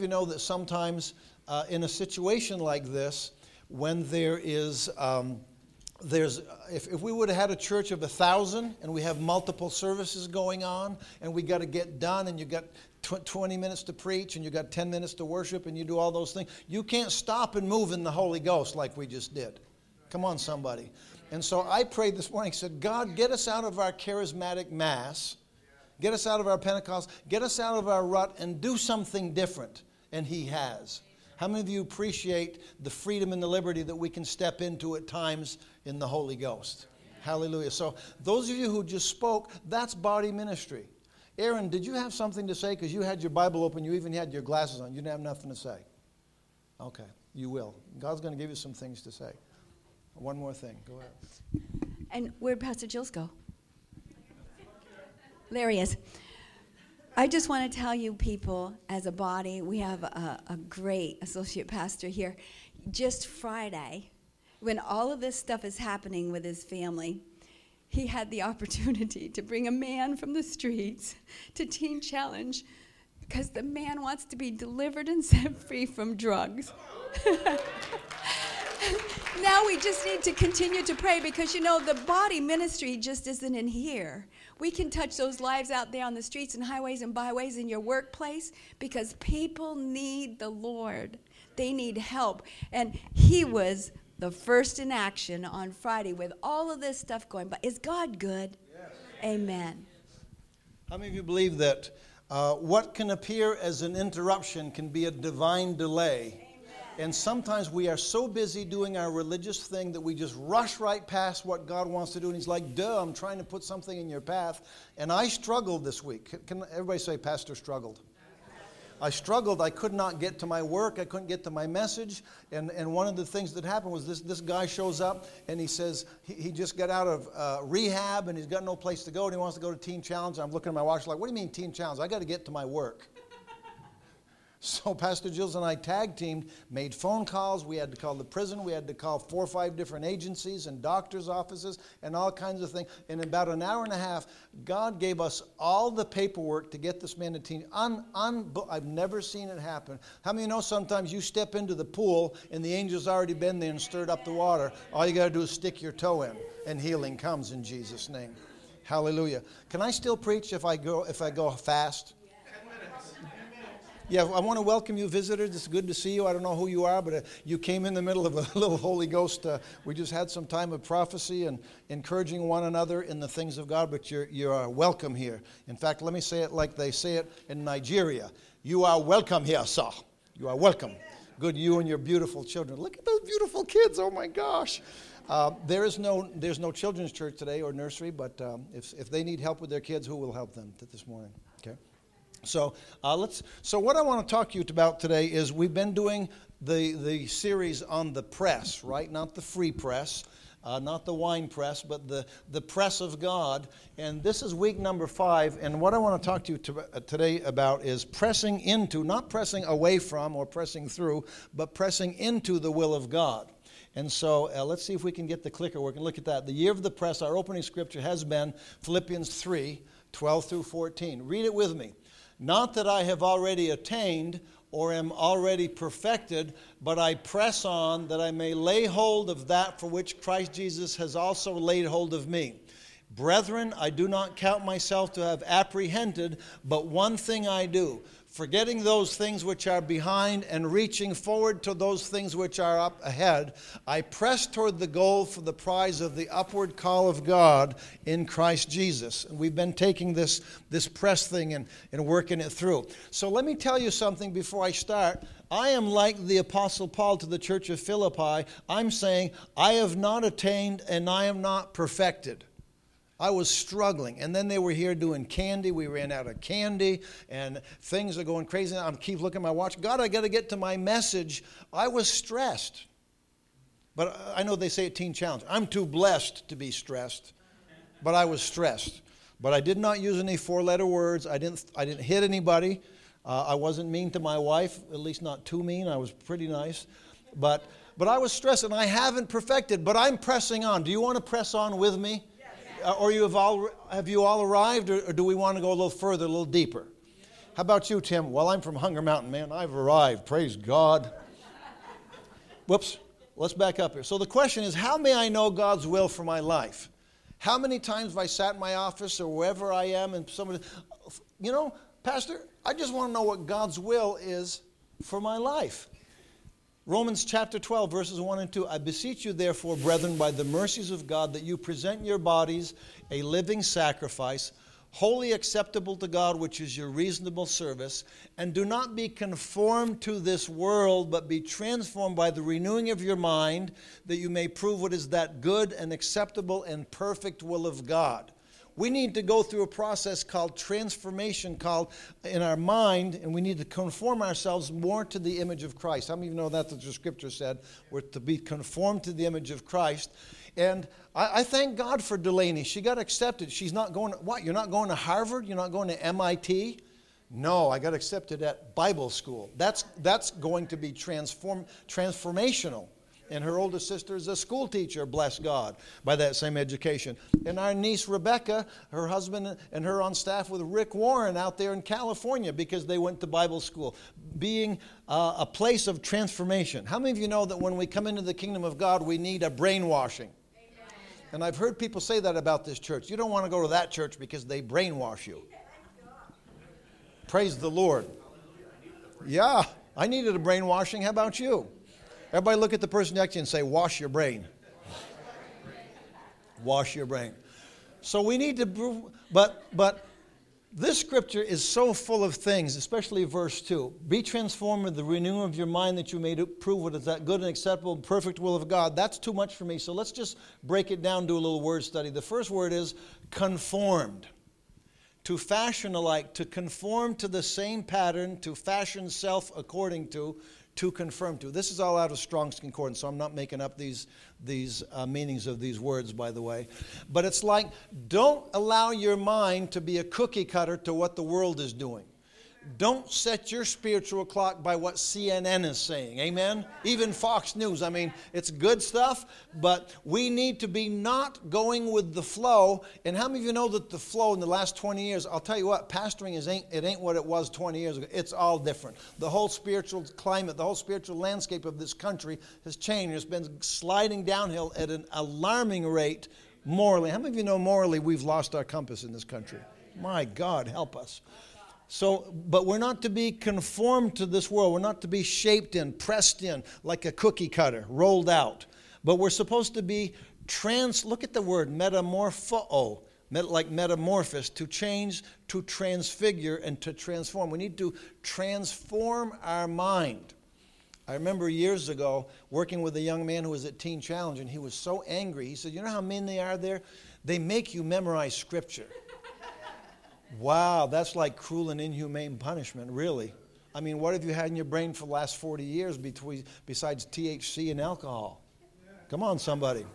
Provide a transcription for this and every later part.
You know that sometimes uh, in a situation like this, when there is, um, there's, if, if we would have had a church of a thousand and we have multiple services going on and we got to get done and you got tw- 20 minutes to preach and you got 10 minutes to worship and you do all those things, you can't stop and move in the Holy Ghost like we just did. Come on, somebody. And so I prayed this morning, said, God, get us out of our charismatic mass, get us out of our Pentecost, get us out of our rut, and do something different and He has. How many of you appreciate the freedom and the liberty that we can step into at times in the Holy Ghost? Hallelujah. So, those of you who just spoke, that's body ministry. Aaron, did you have something to say? Because you had your Bible open, you even had your glasses on. You didn't have nothing to say. Okay, you will. God's going to give you some things to say. One more thing. Go ahead. And where'd Pastor Jills go? There he is. I just want to tell you, people, as a body, we have a, a, great associate pastor here. Just Friday, when all of this stuff is happening with his family, he had the opportunity to bring a man from the streets to Teen Challenge because the man wants to be delivered and set free from drugs. now we just need to continue to pray because you know the body ministry just isn't in here. We can touch those lives out there on the streets and highways and byways in your workplace because people need the Lord. They need help. And he was the first in action on Friday with all of this stuff going. But is God good? Yes. Amen. How many of you believe that uh, what can appear as an interruption can be a divine delay? And sometimes we are so busy doing our religious thing that we just rush right past what God wants to do. And He's like, duh, I'm trying to put something in your path. And I struggled this week. Can everybody say, Pastor struggled? I struggled. I could not get to my work. I couldn't get to my message. And, and one of the things that happened was this, this guy shows up and he says he, he just got out of uh, rehab and he's got no place to go and he wants to go to Teen Challenge. I'm looking at my watch like, what do you mean Teen Challenge? I got to get to my work. So Pastor Jills and I tag teamed, made phone calls. We had to call the prison. We had to call four or five different agencies and doctors' offices and all kinds of things. And In about an hour and a half, God gave us all the paperwork to get this man to teen. Un, un, I've never seen it happen. How many you know sometimes you step into the pool and the angel's already been there and stirred up the water? All you got to do is stick your toe in, and healing comes in Jesus' name. Hallelujah. Can I still preach if I go if I go fast? Yeah, I want to welcome you, visitors. It's good to see you. I don't know who you are, but uh, you came in the middle of a little Holy Ghost. Uh, we just had some time of prophecy and encouraging one another in the things of God, but you're, you're welcome here. In fact, let me say it like they say it in Nigeria You are welcome here, sir. You are welcome. Good, you and your beautiful children. Look at those beautiful kids. Oh my gosh. Uh, there is no, there's no children's church today or nursery, but um, if, if they need help with their kids, who will help them this morning? So uh, let's. So what I want to talk to you about today is we've been doing the the series on the press, right? Not the free press, uh, not the wine press, but the the press of God. And this is week number five. And what I want to talk to you to, uh, today about is pressing into, not pressing away from or pressing through, but pressing into the will of God. And so uh, let's see if we can get the clicker working. Look at that. The year of the press. Our opening scripture has been Philippians 3, 12 through 14. Read it with me. Not that I have already attained or am already perfected, but I press on that I may lay hold of that for which Christ Jesus has also laid hold of me. Brethren, I do not count myself to have apprehended, but one thing I do forgetting those things which are behind and reaching forward to those things which are up ahead, I press toward the goal for the prize of the upward call of God in Christ Jesus. And we've been taking this, this press thing and, and working it through. So let me tell you something before I start. I am like the Apostle Paul to the church of Philippi. I'm saying, I have not attained and I am not perfected. I was struggling. And then they were here doing candy. We ran out of candy and things are going crazy. I keep looking at my watch. God, I got to get to my message. I was stressed. But I know they say a teen challenge. I'm too blessed to be stressed, but I was stressed. But I did not use any four letter words. I didn't, I didn't hit anybody. Uh, I wasn't mean to my wife, at least not too mean. I was pretty nice. But, but I was stressed and I haven't perfected, but I'm pressing on. Do you want to press on with me? Uh, or you have, all, have you all arrived, or, or do we want to go a little further, a little deeper? How about you, Tim? Well, I'm from Hunger Mountain, man. I've arrived. Praise God. Whoops. Let's back up here. So the question is how may I know God's will for my life? How many times have I sat in my office or wherever I am and somebody, you know, Pastor, I just want to know what God's will is for my life. Romans chapter 12, verses 1 and 2. I beseech you, therefore, brethren, by the mercies of God, that you present your bodies a living sacrifice, wholly acceptable to God, which is your reasonable service. And do not be conformed to this world, but be transformed by the renewing of your mind, that you may prove what is that good and acceptable and perfect will of God. We need to go through a process called transformation, called in our mind, and we need to conform ourselves more to the image of Christ. How many of you know that's the scripture said? We're to be conformed to the image of Christ. And I, I, thank God for Delaney. She got accepted. She's not going, to, what? You're not going to Harvard? You're not going to MIT? No, I got accepted at Bible school. That's, that's going to be transform, transformational. And her older sister is a school teacher, bless God, by that same education. And our niece Rebecca, her husband and her on staff with Rick Warren out there in California because they went to Bible school, being uh, a place of transformation. How many of you know that when we come into the kingdom of God, we need a brainwashing? And I've heard people say that about this church. You don't want to go to that church because they brainwash you. Praise the Lord. Yeah, I needed a brainwashing. How about you? Everybody look at the person next to you and say, Wash your brain. Wash your brain. So we need to, prove but, but this scripture is so full of things, especially verse 2. Be transformed with the renewing of your mind that you may prove what is that good and acceptable and perfect will of God. That's too much for me. So let's just break it down, do a little word study. The first word is conformed. To fashion alike, to conform to the same pattern, to fashion self according to, to confirm to. This is all out of Strong's Concordance, so I'm not making up these, these uh, meanings of these words, by the way. But it's like don't allow your mind to be a cookie cutter to what the world is doing. Don't set your spiritual clock by what CNN is saying. Amen? Even Fox News. I mean, it's good stuff, but we need to be not going with the flow. And how many of you know that the flow in the last 20 years, I'll tell you what, pastoring is ain't, it ain't what it was 20 years ago. It's all different. The whole spiritual climate, the whole spiritual landscape of this country has changed. It's been sliding downhill at an alarming rate morally. How many of you know morally we've lost our compass in this country? My God, help us. So, but we're not to be conformed to this world. We're not to be shaped in, pressed in, like a cookie cutter, rolled out. But we're supposed to be trans, look at the word, metamorpho, like metamorphosis, to change, to transfigure, and to transform. We need to transform our mind. I remember years ago working with a young man who was at Teen Challenge, and he was so angry. He said, You know how mean they are there? They make you memorize scripture. Wow, that's like cruel and inhumane punishment, really. I mean, what have you had in your brain for the last 40 years between, besides THC and alcohol? Come on, somebody.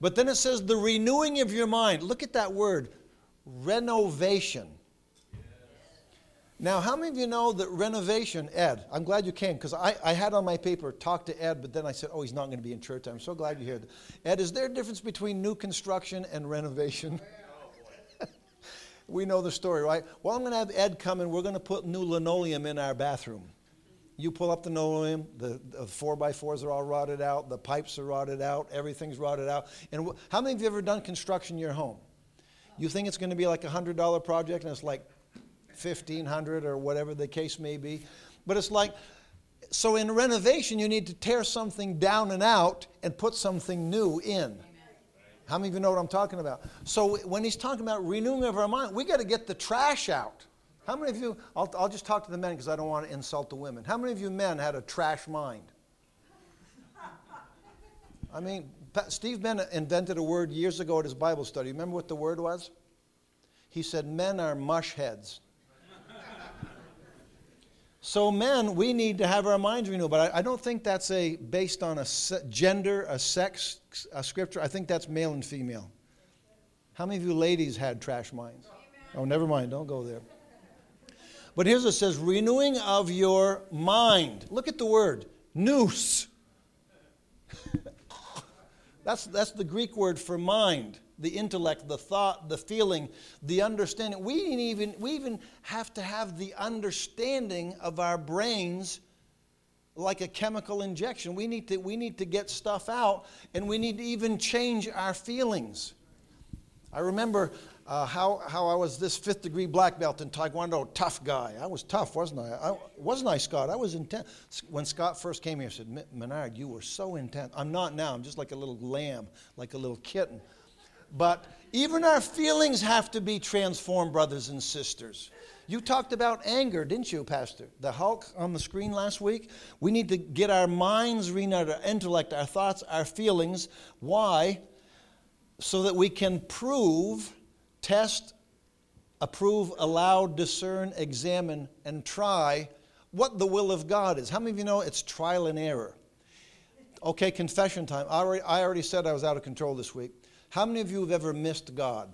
But then it says the renewing of your mind. Look at that word, renovation. Now, how many of you know that renovation, Ed? I'm glad you came because I, I had on my paper talk to Ed, but then I said, oh, he's not going to be in church. I'm so glad you're here. Ed, is there a difference between new construction and renovation? we know the story, right? Well, I'm going to have Ed come and we're going to put new linoleum in our bathroom. You pull up the linoleum, the, the four by fours are all rotted out, the pipes are rotted out, everything's rotted out. And wh- how many of you have ever done construction in your home? You think it's going to be like a hundred dollar project and it's like fifteen hundred or whatever the case may be, but it's like so in renovation you need to tear something down and out and put something new in. How many of you know what I'm talking about? So when he's talking about renewing of our mind, we got to get the trash out. How many of you, I'll, I'll just talk to the men because I don't want to insult the women. How many of you men had a trash mind? I mean, Steve Ben invented a word years ago at his Bible study. Remember what the word was? He said, Men are mush heads. So, men, we need to have our minds renewed, but I, I don't think that's a based on a se- gender, a sex a scripture. I think that's male and female. How many of you ladies had trash minds? Oh, never mind. Don't go there. But here's it says renewing of your mind. Look at the word nous. that's, that's the Greek word for mind. The intellect, the thought, the feeling, the understanding. We even, we even have to have the understanding of our brains like a chemical injection. We need, to, we need to get stuff out and we need to even change our feelings. I remember uh, how, how I was this fifth degree black belt in Taekwondo, tough guy. I was tough, wasn't I? I wasn't I, Scott? I was intense. When Scott first came here, I said, Menard, you were so intense. I'm not now. I'm just like a little lamb, like a little kitten. But even our feelings have to be transformed, brothers and sisters. You talked about anger, didn't you, Pastor? The Hulk on the screen last week. We need to get our minds renewed, our intellect, our thoughts, our feelings. Why? So that we can prove, test, approve, allow, discern, examine, and try what the will of God is. How many of you know it's trial and error? Okay, confession time. I already, I already said I was out of control this week. How many of you have ever missed God?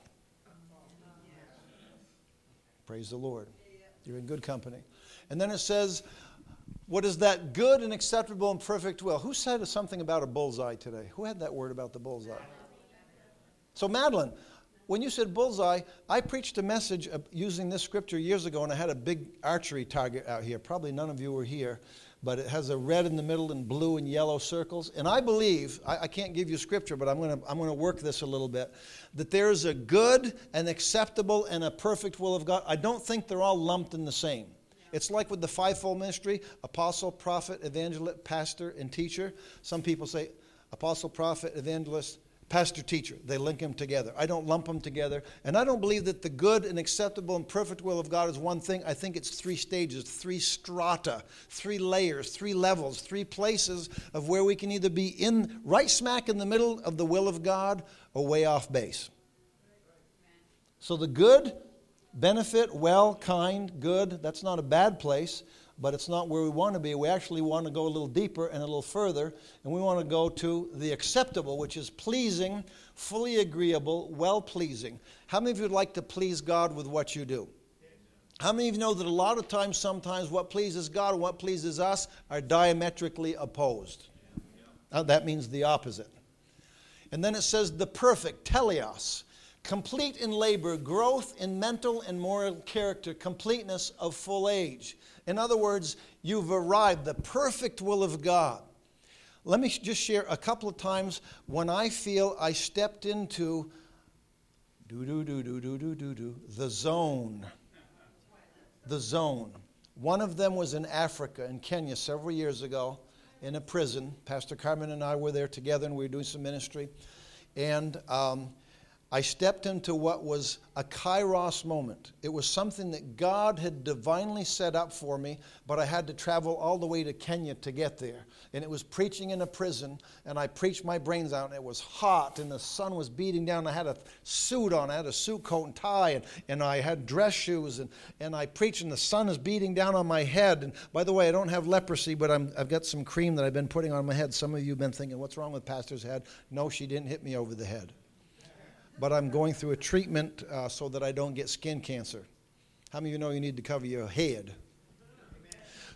Praise the Lord. You're in good company. And then it says, What is that good and acceptable and perfect will? Who said something about a bullseye today? Who had that word about the bullseye? So, Madeline, when you said bullseye, I preached a message uh, using this scripture years ago, and I had a big archery target out here. Probably none of you were here but it has a red in the middle and blue and yellow circles. And I believe, I, I can't give you scripture, but I'm going to I'm going to work this a little bit, that there is a good and acceptable and a perfect will of God. I don't think they're all lumped in the same. It's like with the fivefold ministry apostle, prophet, evangelist, pastor, and teacher. Some people say apostle, prophet, evangelist, pastor teacher. They link them together. I don't lump them together. And I don't believe that the good and acceptable and perfect will of God is one thing. I think it's three stages, three strata, three layers, three levels, three places of where we can either be in right smack in the middle of the will of God or way off base. So the good, benefit, well, kind, good, that's not a bad place but it's not where we want to be. We actually want to go a little deeper and a little further, and we want to go to the acceptable, which is pleasing, fully agreeable, well pleasing. How many of you would like to please God with what you do? How many of you know that a lot of times, sometimes what pleases God and what pleases us are diametrically opposed? Uh, that means the opposite. And then it says the perfect, teleos, complete in labor, growth in mental and moral character, completeness of full age. In other words, you've arrived, the perfect will of God. Let me just share a couple of times when I feel I stepped into do do do do do do do do the zone. The zone. One of them was in Africa, in Kenya, several years ago, in a prison. Pastor Carmen and I were there together, and we were doing some ministry. And um, I stepped into what was a kairos moment. It was something that God had divinely set up for me, but I had to travel all the way to Kenya to get there. And it was preaching in a prison, and I preached my brains out, and it was hot, and the sun was beating down. I had a suit on, I had a suit coat and tie, and, and I had dress shoes, and, and I preached, and the sun is beating down on my head. And by the way, I don't have leprosy, but I'm, I've got some cream that I've been putting on my head. Some of you have been thinking, what's wrong with Pastor's head? No, she didn't hit me over the head but I'm going through a treatment uh, so that I don't get skin cancer. How many of you know you need to cover your head?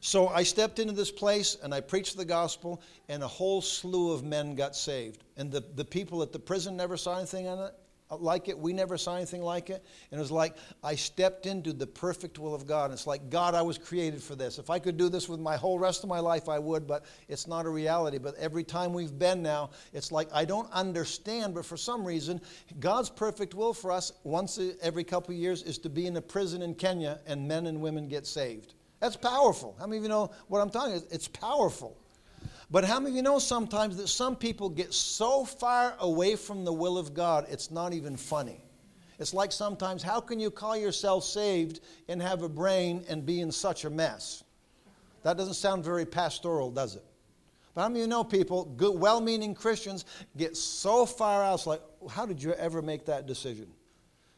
So I stepped into this place and I preached the gospel, and a whole slew of men got saved. And the, the people at the prison never saw anything on it like it. We never saw anything like it. And it was like I stepped into the perfect will of God. It's like, God, I was created for this. If I could do this with my whole rest of my life, I would, but it's not a reality. But every time we've been now, it's like I don't understand, but for some reason, God's perfect will for us once every couple of years is to be in a prison in Kenya and men and women get saved. That's powerful. How many of you know what I'm talking about? It's powerful. But how many of you know sometimes that some people get so far away from the will of God, it's not even funny? It's like sometimes, how can you call yourself saved and have a brain and be in such a mess? That doesn't sound very pastoral, does it? But how many of you know people, good, well meaning Christians, get so far out, it's like, how did you ever make that decision?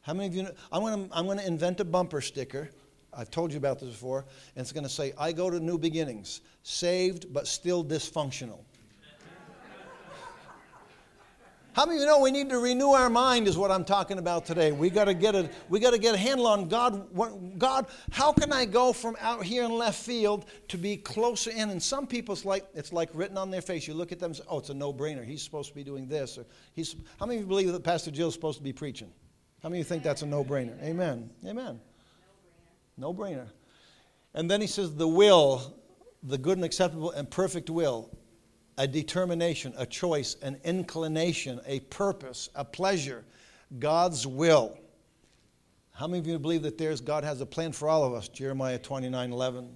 How many of you know? I'm going to I'm going to invent a bumper sticker I've told you about this before, and it's going to say, I go to new beginnings, saved but still dysfunctional. How many of you know we need to renew our mind is what I'm talking about today. We got to get a we got to get a handle on God what, God, how can I go from out here in left field to be closer in? And some people it's like it's like written on their face. You look at them and say, "Oh, it's a no-brainer. He's supposed to be doing this." Or he's How many of you believe that Pastor Jill's supposed to be preaching? How many of you think that's a no-brainer? Amen. Amen. No-brainer. And then he says the will, the good and acceptable and perfect will a determination, a choice, an inclination, a purpose, a pleasure, God's will. How many of you believe that there's God has a plan for all of us? Jeremiah 29 11.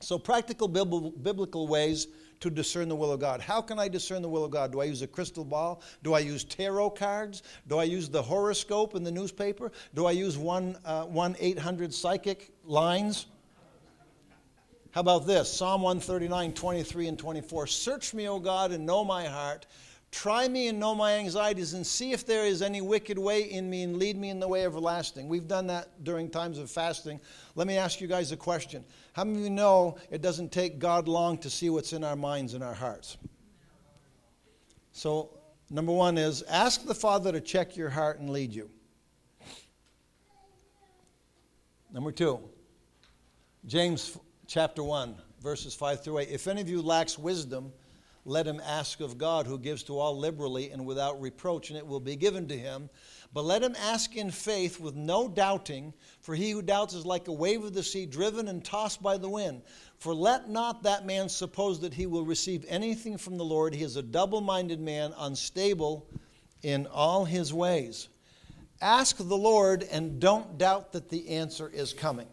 So, practical biblical ways to discern the will of God. How can I discern the will of God? Do I use a crystal ball? Do I use tarot cards? Do I use the horoscope in the newspaper? Do I use 1 uh, 800 psychic lines? How about this? Psalm 139, 23 and 24. Search me, O God, and know my heart. Try me and know my anxieties, and see if there is any wicked way in me, and lead me in the way everlasting. We've done that during times of fasting. Let me ask you guys a question. How many of you know it doesn't take God long to see what's in our minds and our hearts? So, number one is ask the Father to check your heart and lead you. Number two, James chapter 1, verses 5 through 8. If any of you lacks wisdom, let him ask of God, who gives to all liberally and without reproach, and it will be given to him. But let him ask in faith with no doubting, for he who doubts is like a wave of the sea, driven and tossed by the wind. For let not that man suppose that he will receive anything from the Lord. He is a double minded man, unstable in all his ways. Ask the Lord and don't doubt that the answer is coming.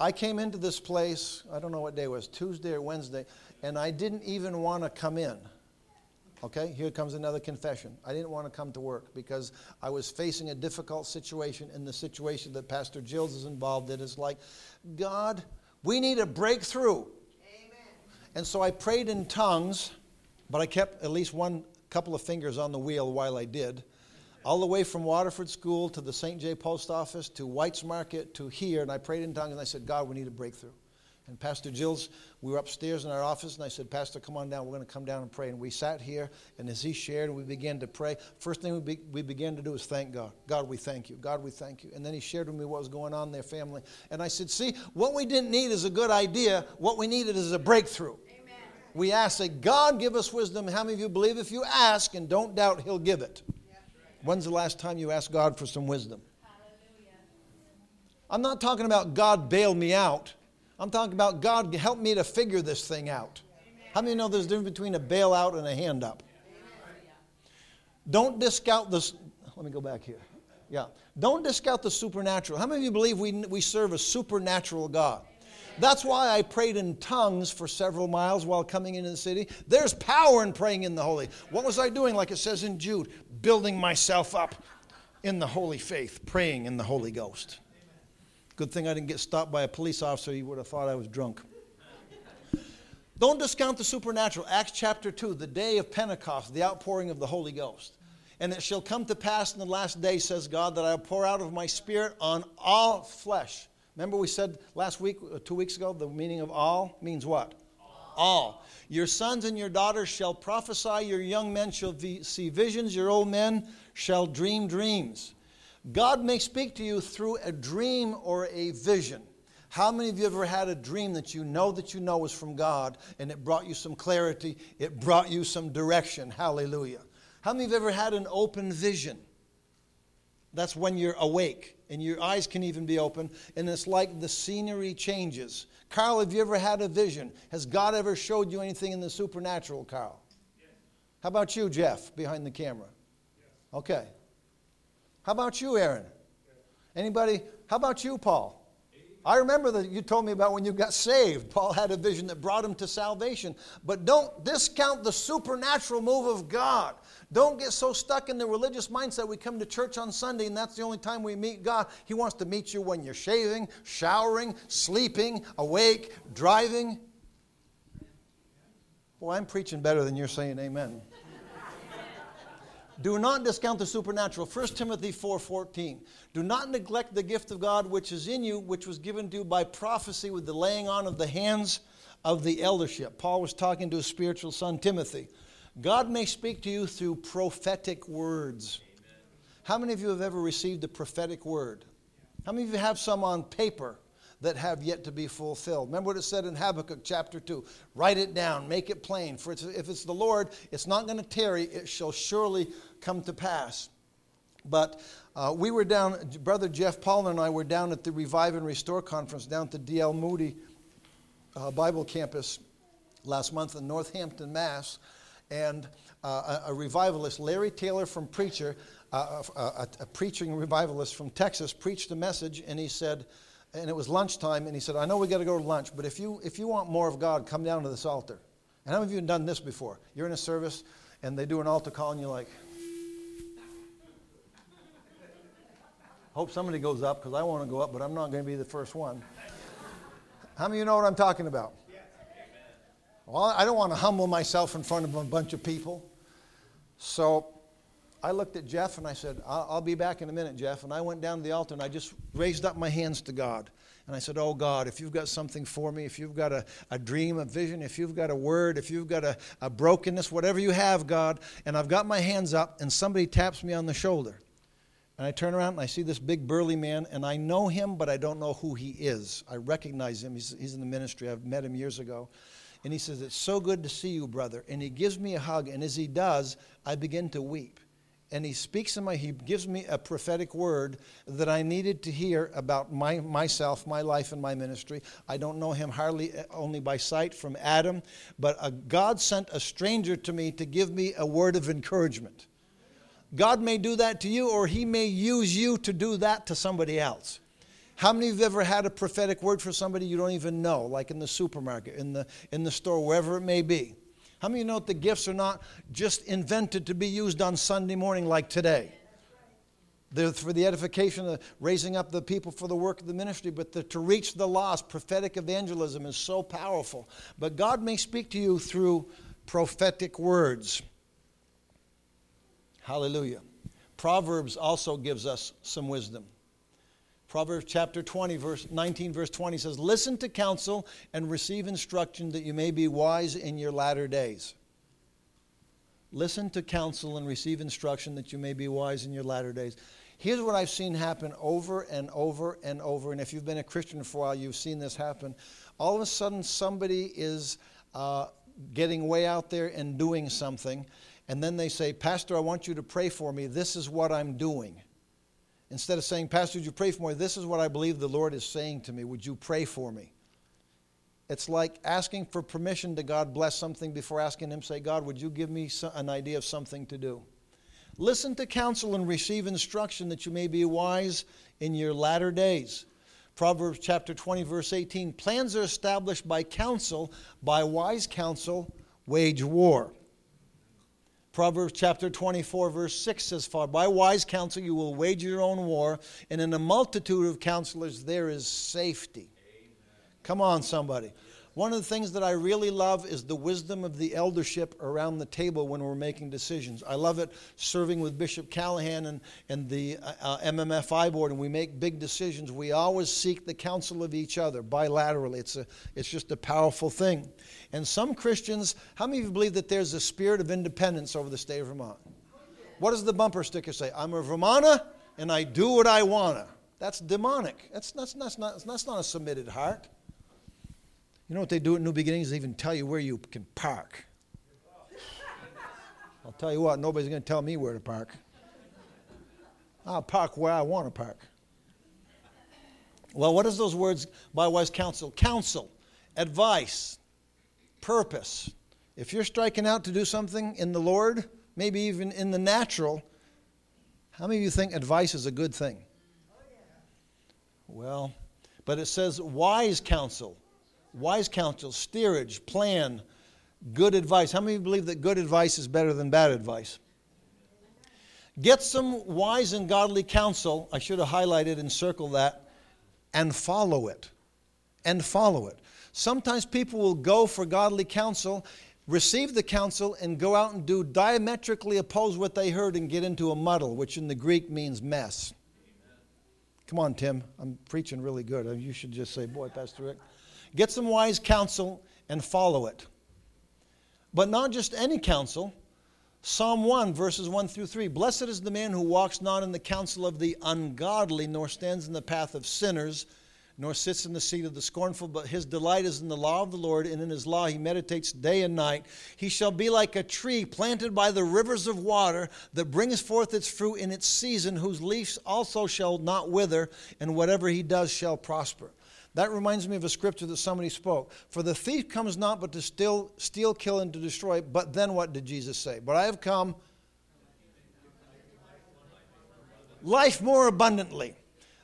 I came into this place, I don't know what day it was, Tuesday or Wednesday, and I didn't even want to come in. Okay, here comes another confession. I didn't want to come to work because I was facing a difficult situation, and the situation that Pastor Jills is involved in is like, God, we need a breakthrough. Amen. And so I prayed in tongues, but I kept at least one couple of fingers on the wheel while I did all the way from Waterford School to the St. J Post Office to White's Market to here, and I prayed in tongues and I said, God, we need a breakthrough. And Pastor Jills, we were upstairs in our office, and I said, Pastor, come on down. We're going to come down and pray. And we sat here, and as he shared, we began to pray. First thing we, be, we began to do is thank God. God, we thank you. God, we thank you. And then he shared with me what was going on in their family. And I said, See, what we didn't need is a good idea. What we needed is a breakthrough. Amen. We asked that God give us wisdom. How many of you believe if you ask and don't doubt, he'll give it? When's the last time you asked God for some wisdom? I'm not talking about God bail me out. I'm talking about God help me to figure this thing out. How many know there's a difference between a bailout and a hand up? Don't discount this. Let me go back here. Yeah. Don't discount the supernatural. How many of you believe we, we serve a supernatural God? That's why I prayed in tongues for several miles while coming into the city. There's power in praying in the Holy. What was I doing? Like it says in Jude, building myself up in the holy faith, praying in the Holy Ghost. Good thing I didn't get stopped by a police officer. He would have thought I was drunk. Don't discount the supernatural. Acts chapter 2, the day of Pentecost, the outpouring of the Holy Ghost. And it shall come to pass in the last day, says God, that I will pour out of my spirit on all flesh. Remember, we said last week, uh, two weeks ago, the meaning of all means what? All. all. Your sons and your daughters shall prophesy, your young men shall see visions, your old men shall dream dreams. God may speak to you through a dream or a vision. How many of you ever had a dream that you know that you know was from God and it brought you some clarity, it brought you some direction? Hallelujah. How many of you ever had an open vision? That's when you're awake and your eyes can even be open, and it's like the scenery changes. Carl, have you ever had a vision? Has God ever showed you anything in the supernatural, Carl? Yes. How about you, Jeff, behind the camera? Yes. Okay. How about you, Aaron? Yes. Anybody? How about you, Paul? I remember that you told me about when you got saved. Paul had a vision that brought him to salvation. But don't discount the supernatural move of God. Don't get so stuck in the religious mindset we come to church on Sunday and that's the only time we meet God. He wants to meet you when you're shaving, showering, sleeping, awake, driving. Well, I'm preaching better than you're saying amen. Do not discount the supernatural. 1 Timothy 4:14. Do not neglect the gift of God which is in you, which was given to you by prophecy with the laying on of the hands of the eldership. Paul was talking to his spiritual son Timothy. God may speak to you through prophetic words. How many of you have ever received a prophetic word? How many of you have some on paper that have yet to be fulfilled? Remember what it said in Habakkuk chapter 2 write it down, make it plain. For if it's the Lord, it's not going to tarry, it shall surely come to pass. But uh, we were down, Brother Jeff Paul and I were down at the Revive and Restore conference down at the D.L. Moody uh, Bible campus last month in Northampton, Mass. And uh, a, a, revivalist, Larry Taylor from Preacher, uh, a, a preaching revivalist from Texas, preached a message, and he said, and it was lunchtime, and he said, I know we got to go to lunch, but if you, if you want more of God, come down to this altar. And how many of you have done this before? You're in a service, and they do an altar call, and you're like, hope somebody goes up because I want to go up, but I'm not going to be the first one. How many of you know what I'm talking about? Well, I don't want to humble myself in front of a bunch of people. So I looked at Jeff and I said, I'll, I'll, be back in a minute, Jeff. And I went down to the altar and I just raised up my hands to God. And I said, Oh God, if you've got something for me, if you've got a, a dream, a vision, if you've got a word, if you've got a, a brokenness, whatever you have, God, and I've got my hands up and somebody taps me on the shoulder. And I turn around and I see this big burly man, and I know him, but I don't know who he is. I recognize him. He's, he's in the ministry. I've met him years ago. And he says, It's so good to see you, brother. And he gives me a hug. And as he does, I begin to weep. And he speaks in my, he gives me a prophetic word that I needed to hear about my, myself, my life, and my ministry. I don't know him hardly eh, only by sight from Adam, but a, God sent a stranger to me to give me a word of encouragement. God may do that to you, or He may use you to do that to somebody else. How many of you have ever had a prophetic word for somebody you don't even know, like in the supermarket, in the, in the store, wherever it may be? How many you know that the gifts are not just invented to be used on Sunday morning like today? They're for the edification of raising up the people for the work of the ministry, but the, to reach the lost, prophetic evangelism is so powerful. But God may speak to you through prophetic words. Hallelujah. Proverbs also gives us some wisdom. Proverbs chapter 20, verse 19, verse 20 says, Listen to counsel and receive instruction that you may be wise in your latter days. Listen to counsel and receive instruction that you may be wise in your latter days. Here's what I've seen happen over and over and over. And if you've been a Christian for a while, you've seen this happen. All of a sudden, somebody is uh, getting way out there and doing something and then they say, Pastor, I want you to pray for me. This is what I'm doing. Instead of saying, Pastor, would you pray for me? This is what I believe the Lord is saying to me. Would you pray for me? It's like asking for permission to God bless something before asking Him, say, God, would you give me an idea of something to do? Listen to counsel and receive instruction that you may be wise in your latter days. Proverbs chapter 20, verse 18 Plans are established by counsel, by wise counsel, wage war. Proverbs chapter 24, verse 6 says, For by wise counsel you will wage your own war, and in a multitude of counselors there is safety. Amen. Come on, somebody. One of the things that I really love is the wisdom of the eldership around the table when we're making decisions. I love it serving with Bishop Callahan and, and the uh, uh MMFI board, and we make big decisions. We always seek the counsel of each other bilaterally. It's, a, it's just a powerful thing. And some Christians, how many of you believe that there's a spirit of independence over the state of Vermont? What does the bumper sticker say? I'm a Vermonter and I do what I wanna. That's demonic. That's, that's, that's, not, that's not a submitted heart. You know what they do at New Beginnings? They even tell you where you can park. I'll tell you what, nobody's going to tell me where to park. I'll park where I want to park. Well, what is those words by wise counsel? Counsel, advice, purpose. If you're striking out to do something in the Lord, maybe even in the natural, how many of you think advice is a good thing? Oh, well, but it says wise counsel wise counsel, steerage, plan, good advice. How many believe that good advice is better than bad advice? Get some wise and godly counsel. I should have highlighted and circled that. And follow it. And follow it. Sometimes people will go for godly counsel, receive the counsel, and go out and do diametrically oppose what they heard and get into a muddle, which in the Greek means mess. Come on, Tim. I'm preaching really good. You should just say, Boy, Pastor Rick. Get some wise counsel and follow it. But not just any counsel, Psalm 1, verses 1 through 3. Blessed is the man who walks not in the counsel of the ungodly, nor stands in the path of sinners, nor sits in the seat of the scornful, but his delight is in the law of the Lord, and in his law he meditates day and night. He shall be like a tree planted by the rivers of water that brings forth its fruit in its season, whose leaves also shall not wither, and whatever he does shall prosper. That reminds me of a scripture that somebody spoke. For the thief comes not but to steal, steal, kill, and to destroy. But then what did Jesus say? But I have come life more abundantly.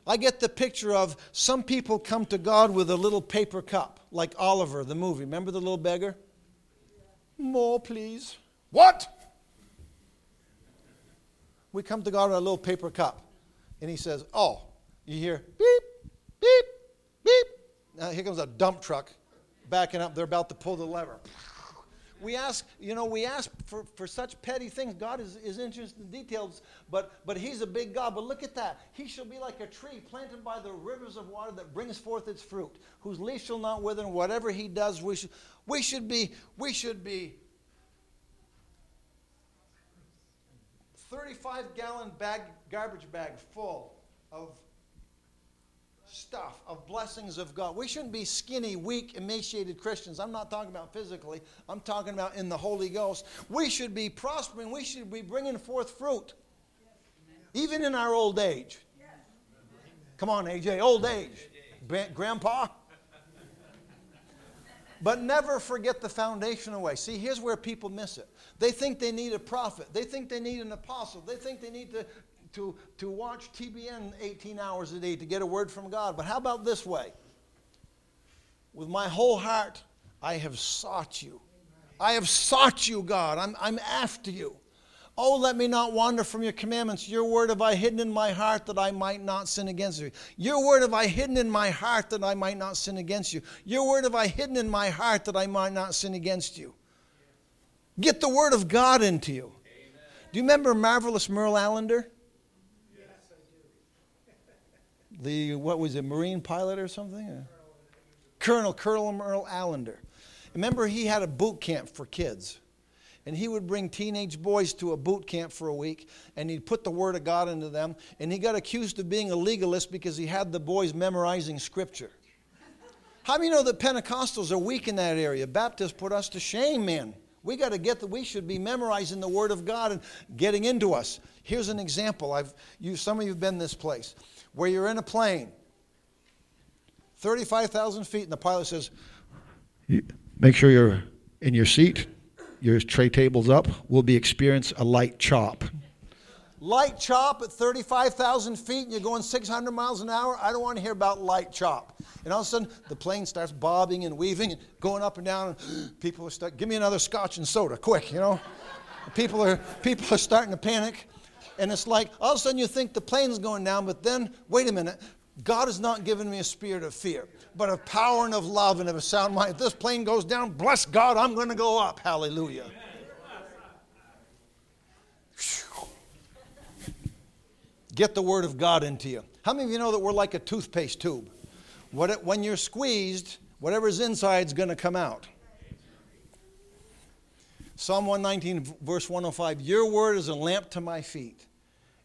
I get the picture of some people come to God with a little paper cup, like Oliver, the movie. Remember the little beggar? More, please. What? We come to God with a little paper cup. And he says, Oh, you hear beep, beep, beep. Now here comes a dump truck backing up. They're about to pull the lever. We ask, you know, we ask for, for such petty things. God is, is interested in details, but, but He's a big God. But look at that. He shall be like a tree planted by the rivers of water that brings forth its fruit, whose leaf shall not wither, and whatever He does, we should, we should be, we should be 35 gallon bag, garbage bag full of stuff of blessings of God. We shouldn't be skinny, weak, emaciated Christians. I'm not talking about physically, I'm talking about in the Holy Ghost. We should be prospering, we should be bringing forth fruit, even in our old age. Come on, AJ, old age. Grandpa? But never forget the foundational way. See, here's where people miss it. They think they need a prophet. They think they need an apostle. They think they need to to, to watch TBN 18 hours a day to get a word from God. But how about this way? With my whole heart, I have sought you. I have sought you, God. I'm, I'm after you. Oh, let me not wander from your commandments. Your word have I hidden in my heart that I might not sin against you. Your word have I hidden in my heart that I might not sin against you. Your word have I hidden in my heart that I might not sin against you. Get the word of God into you. Amen. Do you remember Marvelous Merle Allender? The, what was it, Marine pilot or something? Colonel, Colonel Merle Allender. Remember, he had a boot camp for kids. And he would bring teenage boys to a boot camp for a week, and he'd put the Word of God into them. And he got accused of being a legalist because he had the boys memorizing Scripture. How do you know that Pentecostals are weak in that area? Baptists put us to shame, man. We got to get that we should be memorizing the Word of God and getting into us. Here's an example. I've you, some of you have been this place where you're in a plane, 35,000 feet, and the pilot says, Make sure you're in your seat, your tray table's up. We'll be experiencing a light chop. Light chop at 35,000 feet and you're going 600 miles an hour. I don't want to hear about light chop. And all of a sudden, the plane starts bobbing and weaving and going up and down. And people are start, give me another scotch and soda, quick, you know. people are people are starting to panic. And it's like all of a sudden you think the plane's going down, but then, wait a minute, God has not given me a spirit of fear, but of power and of love and of a sound mind. If this plane goes down, bless God, I'm going to go up. Hallelujah. Get the Word of God into you. How many of you know that we're like a toothpaste tube? What when you're squeezed, whatever's inside is going to come out. Psalm 119, verse 105 Your word is a lamp to my feet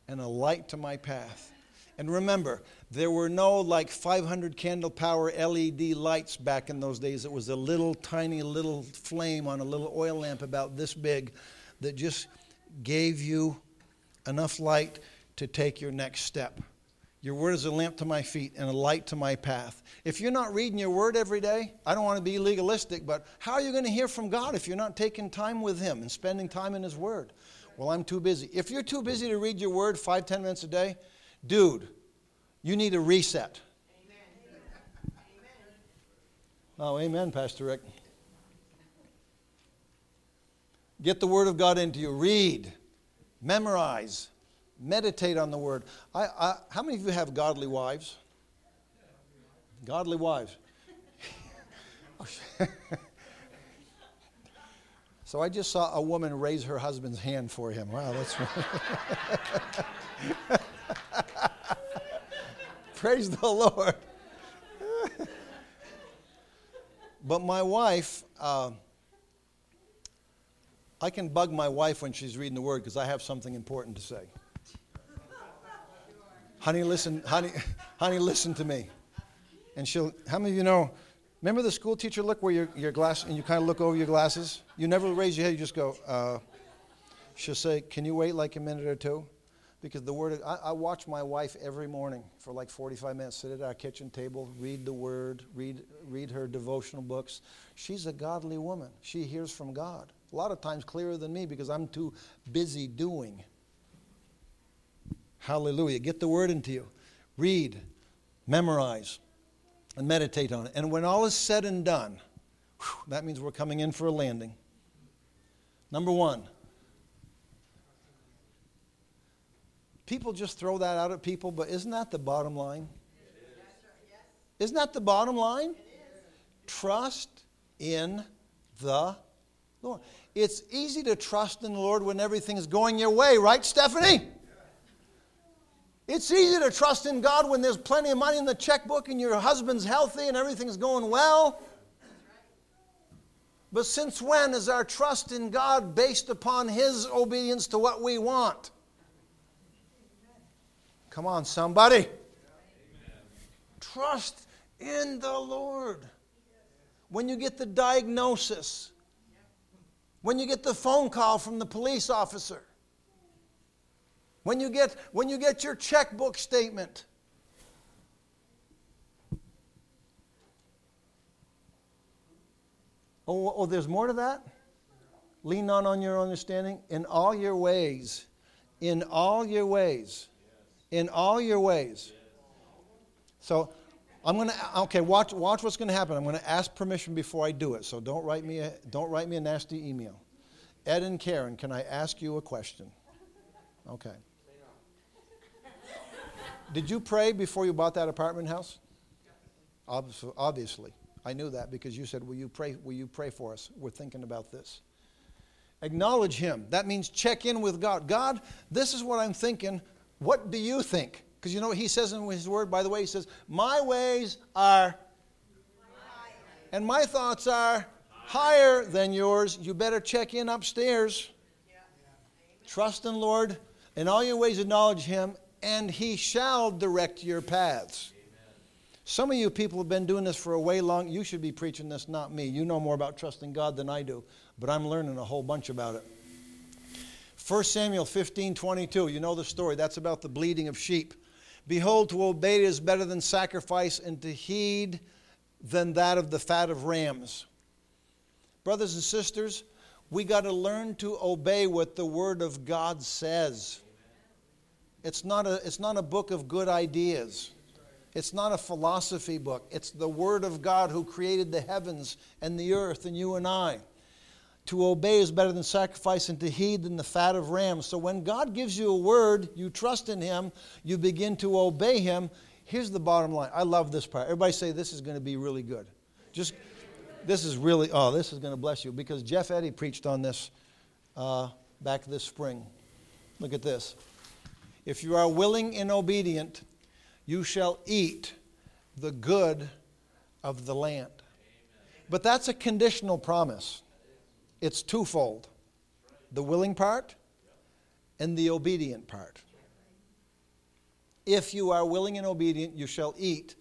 and a light to my path. And remember, there were no like 500 candle power LED lights back in those days. It was a little tiny little flame on a little oil lamp about this big that just gave you enough light to take your next step. Your word is a lamp to my feet and a light to my path. If you're not reading your word every day, I don't want to be legalistic, but how are you going to hear from God if you're not taking time with Him and spending time in His word? Well, I'm too busy. If you're too busy to read your word five, ten minutes a day, dude, you need a reset. Amen. Oh, amen, Pastor Rick. Get the Word of God into you. Read, memorize, meditate on the Word. I, I, how many of you have godly wives? Godly wives. So I just saw a woman raise her husband's hand for him. Wow, that's. Praise the Lord. but my wife, uh, I can bug my wife when she's reading the word because I have something important to say. Honey, listen, honey, honey, listen to me. And she'll, how many of you know, remember the school teacher look where your, your glass, and you kind of look over your glasses? You never raise your head, you just go, uh, she'll say, can you wait like a minute or two? Because the word, I, I watch my wife every morning for like 45 minutes, sit at our kitchen table, read the word, read, read her devotional books. She's a godly woman. She hears from God. A lot of times clearer than me because I'm too busy doing. Hallelujah. Get the word into you. Read, memorize, and meditate on it. And when all is said and done, whew, that means we're coming in for a landing. Number one, people just throw that out at people, but isn't that the bottom line? Isn't that the bottom line? Trust in the Lord. It's easy to trust in the Lord when everything's going your way, right, Stephanie? It's easy to trust in God when there's plenty of money in the checkbook and your husband's healthy and everything's going well. But since when is our trust in God based upon His obedience to what we want? Come on, somebody. Amen. Trust in the Lord. When you get the diagnosis, when you get the phone call from the police officer, when you get, when you get your checkbook statement, oh, oh, oh, there's more to that? Lean not on your understanding. In all your ways, in all your ways, in all your ways. So I'm going to okay, watch watch what's going to happen. I'm going to ask permission before I do it. So don't write me a don't write me a nasty email. Ed and Karen, can I ask you a question? Okay. Did you pray before you bought that apartment house? Obviously. I knew that because you said, "Will you pray will you pray for us? We're thinking about this." Acknowledge him. That means check in with God. God, this is what I'm thinking. What do you think? Because you know what he says in his word, by the way, he says, My ways are, and my thoughts are higher than yours. You better check in upstairs. Trust in Lord. In all your ways, acknowledge him, and he shall direct your paths. Some of you people have been doing this for a way long. You should be preaching this, not me. You know more about trusting God than I do, but I'm learning a whole bunch about it. 1 Samuel 15 22, you know the story. That's about the bleeding of sheep. Behold, to obey is better than sacrifice, and to heed than that of the fat of rams. Brothers and sisters, we got to learn to obey what the Word of God says. It's not, a, it's not a book of good ideas. It's not a philosophy book. It's the Word of God who created the heavens and the earth and you and I. To obey is better than sacrifice, and to heed than the fat of rams. So when God gives you a word, you trust in Him, you begin to obey Him. Here's the bottom line. I love this part. Everybody say this is going to be really good. Just this is really oh, this is going to bless you because Jeff Eddy preached on this uh, back this spring. Look at this. If you are willing and obedient, you shall eat the good of the land. But that's a conditional promise. It's twofold the willing part and the obedient part. If you are willing and obedient, you shall eat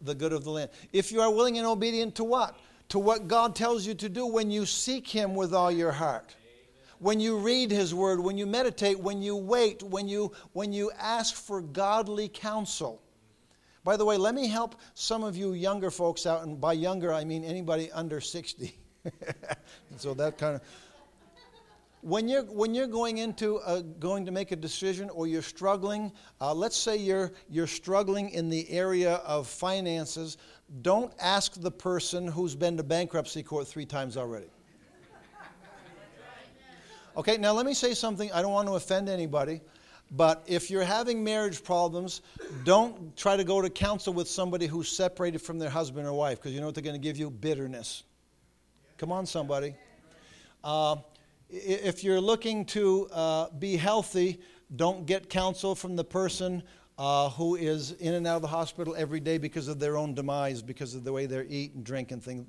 the good of the land. If you are willing and obedient to what? To what God tells you to do when you seek Him with all your heart. When you read His Word, when you meditate, when you wait, when you, when you ask for godly counsel. By the way, let me help some of you younger folks out, and by younger I mean anybody under 60. so that kind of when you're when you're going into a, going to make a decision or you're struggling uh, let's say you're you're struggling in the area of finances don't ask the person who's been to bankruptcy court three times already okay now let me say something i don't want to offend anybody but if you're having marriage problems don't try to go to counsel with somebody who's separated from their husband or wife because you know what they're going to give you bitterness Come on, somebody. Uh, if you're looking to uh, be healthy, don't get counsel from the person uh, who is in and out of the hospital every day because of their own demise, because of the way they eat and drink and things.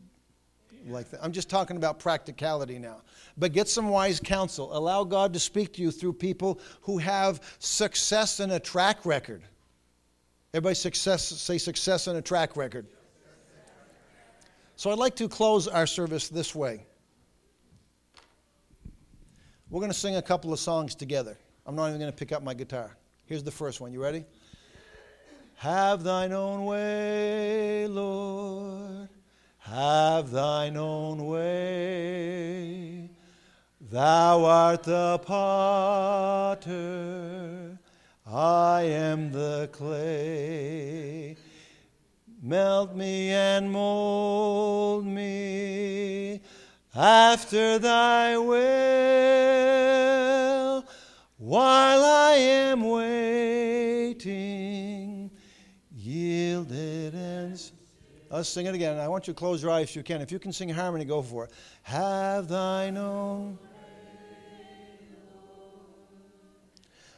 Like that. I'm just talking about practicality now. But get some wise counsel. Allow God to speak to you through people who have success and a track record. Everybody success say success and a track record. So I'd like to close our service this way. We're going to sing a couple of songs together. I'm not even going to pick up my guitar. Here's the first one. You ready? Have thine own way, Lord. Have thine own way. Thou art the potter, I am the clay. Melt me and mold me after thy will while I am waiting, Let's sing it again. I want you to close your eyes if you can. If you can sing harmony, go for it. Have thine own.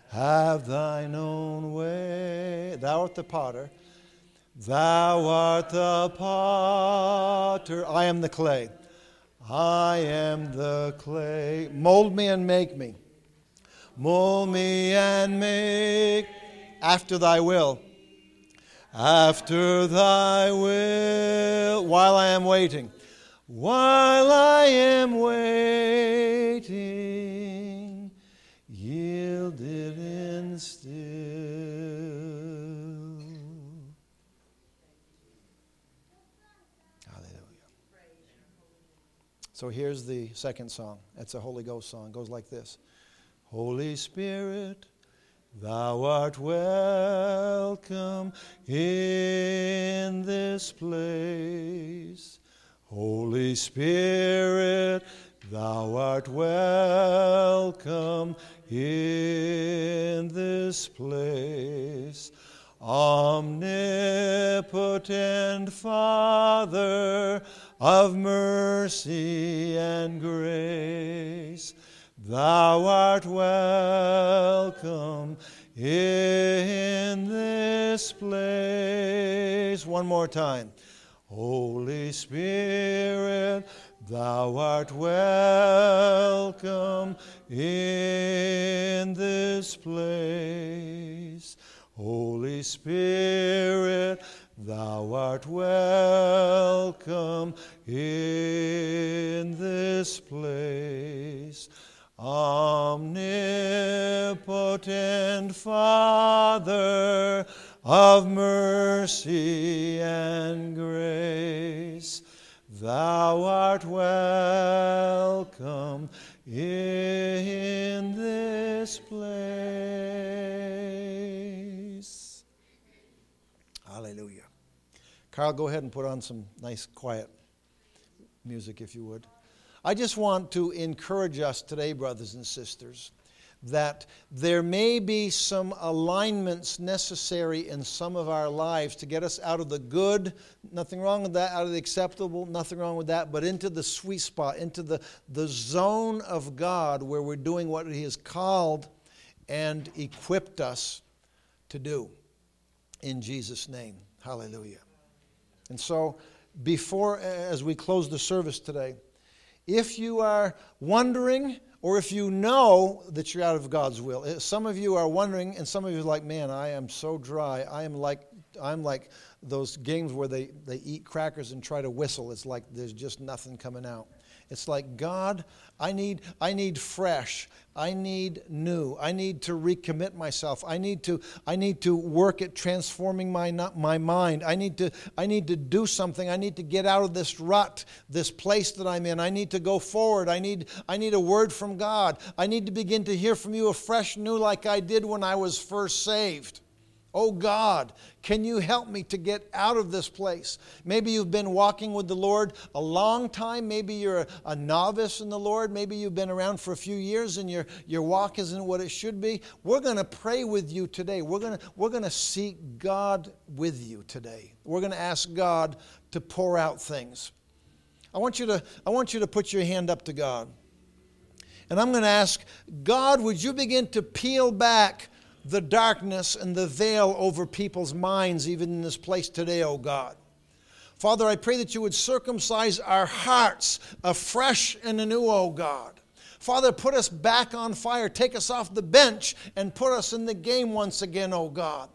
Have thine own way. Thou art the potter. Thou art the potter. I am the clay. I am the clay. Mold me and make me. Mold me and make after thy will. After thy will. While I am waiting. While I am waiting. Yielded and still. So here's the second song. It's a Holy Ghost song. It goes like this Holy Spirit, thou art welcome in this place. Holy Spirit, thou art welcome in this place. Omnipotent Father of mercy and grace, thou art welcome in this place. One more time. Holy Spirit, thou art welcome in this place. Holy Spirit, thou art welcome in this place. Omnipotent Father of mercy and grace, thou art welcome in this place. Hallelujah. Carl, go ahead and put on some nice, quiet music, if you would. I just want to encourage us today, brothers and sisters, that there may be some alignments necessary in some of our lives to get us out of the good, nothing wrong with that, out of the acceptable, nothing wrong with that, but into the sweet spot, into the, the zone of God where we're doing what He has called and equipped us to do in Jesus' name. Hallelujah. And so, before, as we close the service today, if you are wondering or if you know that you're out of God's will, eh, some of you are wondering, and some of you are like, man, I am so dry. I am like, I'm like those games where they, they eat crackers and try to whistle. It's like there's just nothing coming out. It's like, God, I need, I need fresh. I need new. I need to recommit myself. I need to, I need to work at transforming my, my mind. I need, to, I need to do something. I need to get out of this rut, this place that I'm in. I need to go forward. I need, I need a word from God. I need to begin to hear from you afresh, new, like I did when I was first saved. Oh God, can you help me to get out of this place? Maybe you've been walking with the Lord a long time. Maybe you're a, a, novice in the Lord. Maybe you've been around for a few years and your, your walk isn't what it should be. We're going to pray with you today. We're going to, we're going to seek God with you today. We're going to ask God to pour out things. I want you to, I want you to put your hand up to God. And I'm going to ask, God, would you begin to peel back the darkness and the veil over people's minds, even in this place today, oh God. Father, I pray that you would circumcise our hearts afresh and anew, O God. Father, put us back on fire. Take us off the bench and put us in the game once again, O God.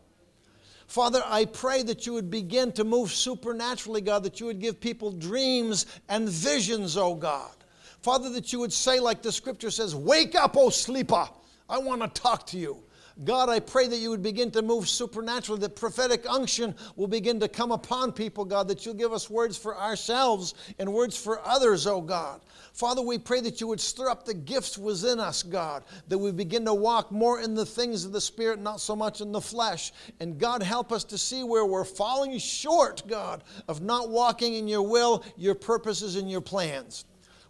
Father, I pray that you would begin to move supernaturally, God, that you would give people dreams and visions, O God. Father, that you would say, like the scripture says, Wake up, O sleeper. I want to talk to you. God, I pray that you would begin to move supernaturally, that prophetic unction will begin to come upon people, God, that you'll give us words for ourselves and words for others, oh God. Father, we pray that you would stir up the gifts within us, God, that we begin to walk more in the things of the Spirit, not so much in the flesh. And God, help us to see where we're falling short, God, of not walking in your will, your purposes, and your plans.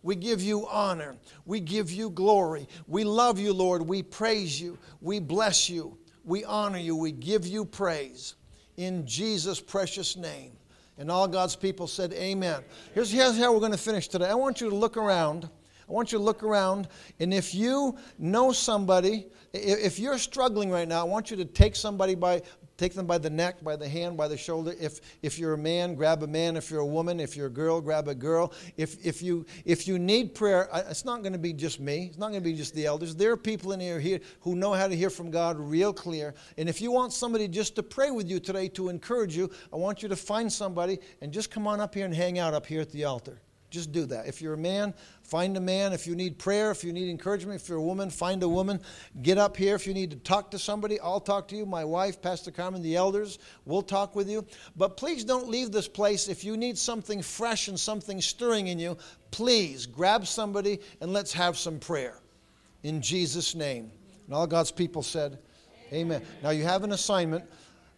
We give you honor. We give you glory. We love you, Lord. We praise you. We bless you. We honor you. We give you praise. In Jesus' precious name. And all God's people said, Amen. Here's, here's how we're going to finish today. I want you to look around. I want you to look around. And if you know somebody, if you're struggling right now, I want you to take somebody by, Take them by the neck, by the hand, by the shoulder. If, if you're a man, grab a man. If you're a woman, if you're a girl, grab a girl. If, if, you, if you need prayer, it's not going to be just me. It's not going to be just the elders. There are people in here, here who know how to hear from God real clear. And if you want somebody just to pray with you today, to encourage you, I want you to find somebody and just come on up here and hang out up here at the altar. Just do that. If you're a man, find a man. If you need prayer, if you need encouragement, if you're a woman, find a woman. Get up here. If you need to talk to somebody, I'll talk to you. My wife, Pastor Carmen, the elders, will talk with you. But please don't leave this place. If you need something fresh and something stirring in you, please grab somebody and let's have some prayer. In Jesus' name. And all God's people said, Amen. Amen. Now you have an assignment.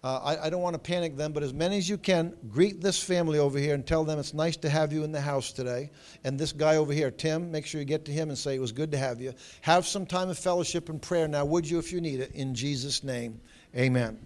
Uh, I, I, don't want to panic them, but as many as you can, greet this family over here and tell them it's nice to have you in the house today. And this guy over here, Tim, make sure you get to him and say it was good to have you. Have some time of fellowship and prayer now, would you, if you need it, in Jesus' name. Amen.